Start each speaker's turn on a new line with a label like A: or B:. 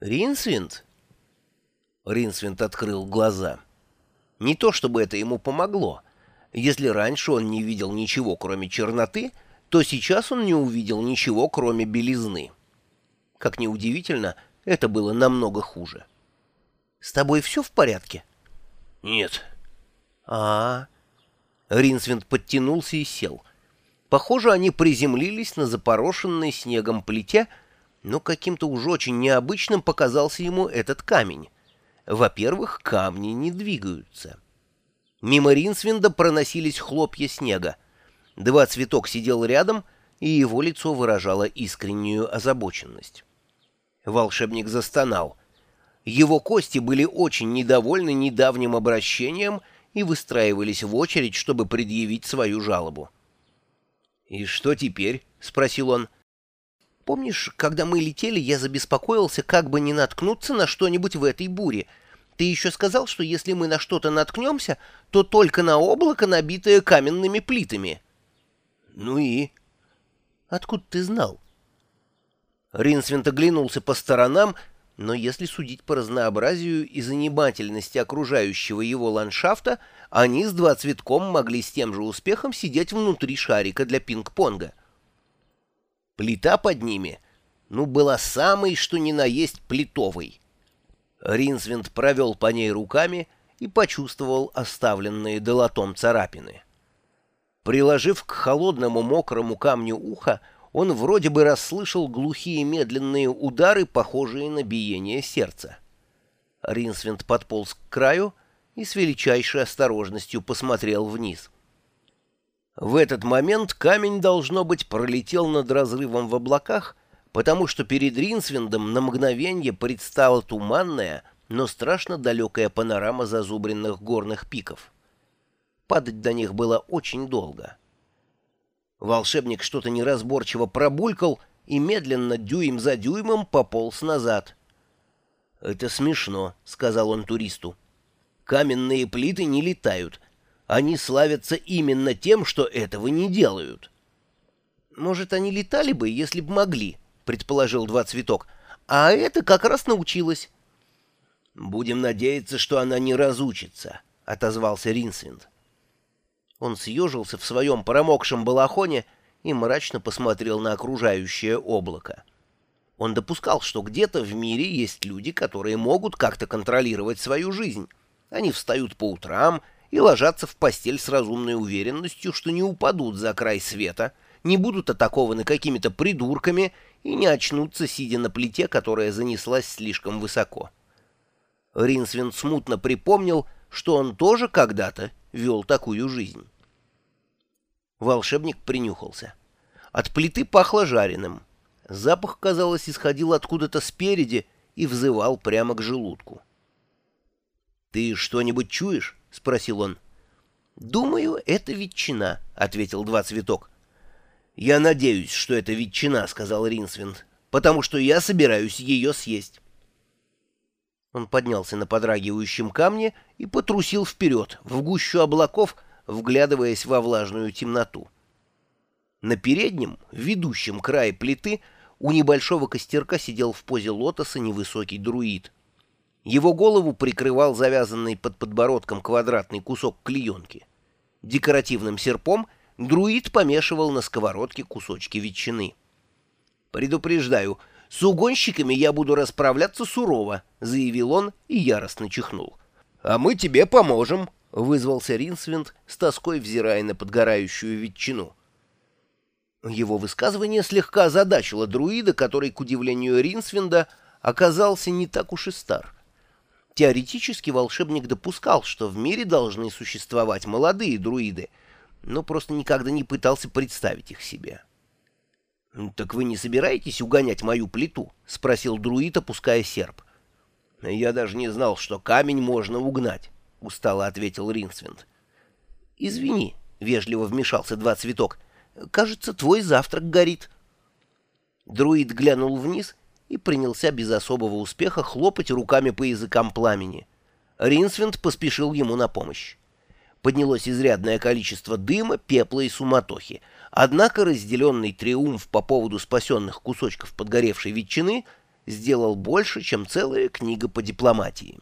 A: Ринсвинд? Ринсвинд открыл глаза. Не то чтобы это ему помогло. Если раньше он не видел ничего, кроме черноты, то сейчас он не увидел ничего, кроме белизны. Как ни удивительно, это было намного хуже. «С тобой все в порядке?»
B: «Нет».
A: А, -а, -а. Ринсвинд подтянулся и сел. Похоже, они приземлились на запорошенной снегом плите, но каким-то уж очень необычным показался ему этот камень. Во-первых, камни не двигаются. Мимо Ринсвинда проносились хлопья снега. Два цветок сидел рядом, и его лицо выражало искреннюю озабоченность. Волшебник застонал. Его кости были очень недовольны недавним обращением и выстраивались в очередь, чтобы предъявить свою жалобу. «И что теперь?» — спросил он. Помнишь, когда мы летели, я забеспокоился, как бы не наткнуться на что-нибудь в этой буре. Ты еще сказал, что если мы на что-то наткнемся, то только на облако, набитое каменными плитами.
B: Ну и?
A: Откуда ты знал? Ринсвинт оглянулся по сторонам, но если судить по разнообразию и занимательности окружающего его ландшафта, они с два цветком могли с тем же успехом сидеть внутри шарика для пинг-понга. Плита под ними, ну, была самой, что ни на есть, плитовой. Ринсвинд провел по ней руками и почувствовал оставленные долотом царапины. Приложив к холодному мокрому камню ухо, он вроде бы расслышал глухие медленные удары, похожие на биение сердца. Ринсвинд подполз к краю и с величайшей осторожностью посмотрел вниз — в этот момент камень, должно быть, пролетел над разрывом в облаках, потому что перед Ринсвиндом на мгновение предстала туманная, но страшно далекая панорама зазубренных горных пиков. Падать до них было очень долго. Волшебник что-то неразборчиво пробулькал и медленно, дюйм за дюймом, пополз назад. «Это смешно», — сказал он туристу. «Каменные плиты не летают» Они славятся именно тем, что этого не делают. «Может, они летали бы, если бы могли», — предположил Два Цветок. «А это как раз научилась». «Будем надеяться, что она не разучится», — отозвался Ринсвинд. Он съежился в своем промокшем балахоне и мрачно посмотрел на окружающее облако. Он допускал, что где-то в мире есть люди, которые могут как-то контролировать свою жизнь. Они встают по утрам и ложатся в постель с разумной уверенностью, что не упадут за край света, не будут атакованы какими-то придурками и не очнутся, сидя на плите, которая занеслась слишком высоко. Ринсвин смутно припомнил, что он тоже когда-то вел такую жизнь. Волшебник принюхался. От плиты пахло жареным. Запах, казалось, исходил откуда-то спереди и взывал прямо к желудку. «Ты что-нибудь чуешь?» — спросил он. «Думаю, это ветчина», — ответил Два Цветок. «Я надеюсь, что это ветчина», — сказал Ринсвинд, «потому что я собираюсь ее съесть». Он поднялся на подрагивающем камне и потрусил вперед, в гущу облаков, вглядываясь во влажную темноту. На переднем, ведущем крае плиты, у небольшого костерка сидел в позе лотоса невысокий друид — его голову прикрывал завязанный под подбородком квадратный кусок клеенки. Декоративным серпом друид помешивал на сковородке кусочки ветчины. «Предупреждаю, с угонщиками я буду расправляться сурово», — заявил он и яростно чихнул. «А мы тебе поможем», — вызвался Ринсвинд, с тоской взирая на подгорающую ветчину. Его высказывание слегка озадачило друида, который, к удивлению Ринсвинда, оказался не так уж и стар. Теоретически волшебник допускал, что в мире должны существовать молодые друиды, но просто никогда не пытался представить их себе. «Так вы не собираетесь угонять мою плиту?» — спросил друид, опуская серп. «Я даже не знал, что камень можно угнать», — устало ответил Ринсвинд. «Извини», — вежливо вмешался Два Цветок. «Кажется, твой завтрак горит». Друид глянул вниз и принялся без особого успеха хлопать руками по языкам пламени. Ринсвинд поспешил ему на помощь. Поднялось изрядное количество дыма, пепла и суматохи, однако разделенный триумф по поводу спасенных кусочков подгоревшей ветчины сделал больше, чем целая книга по дипломатии.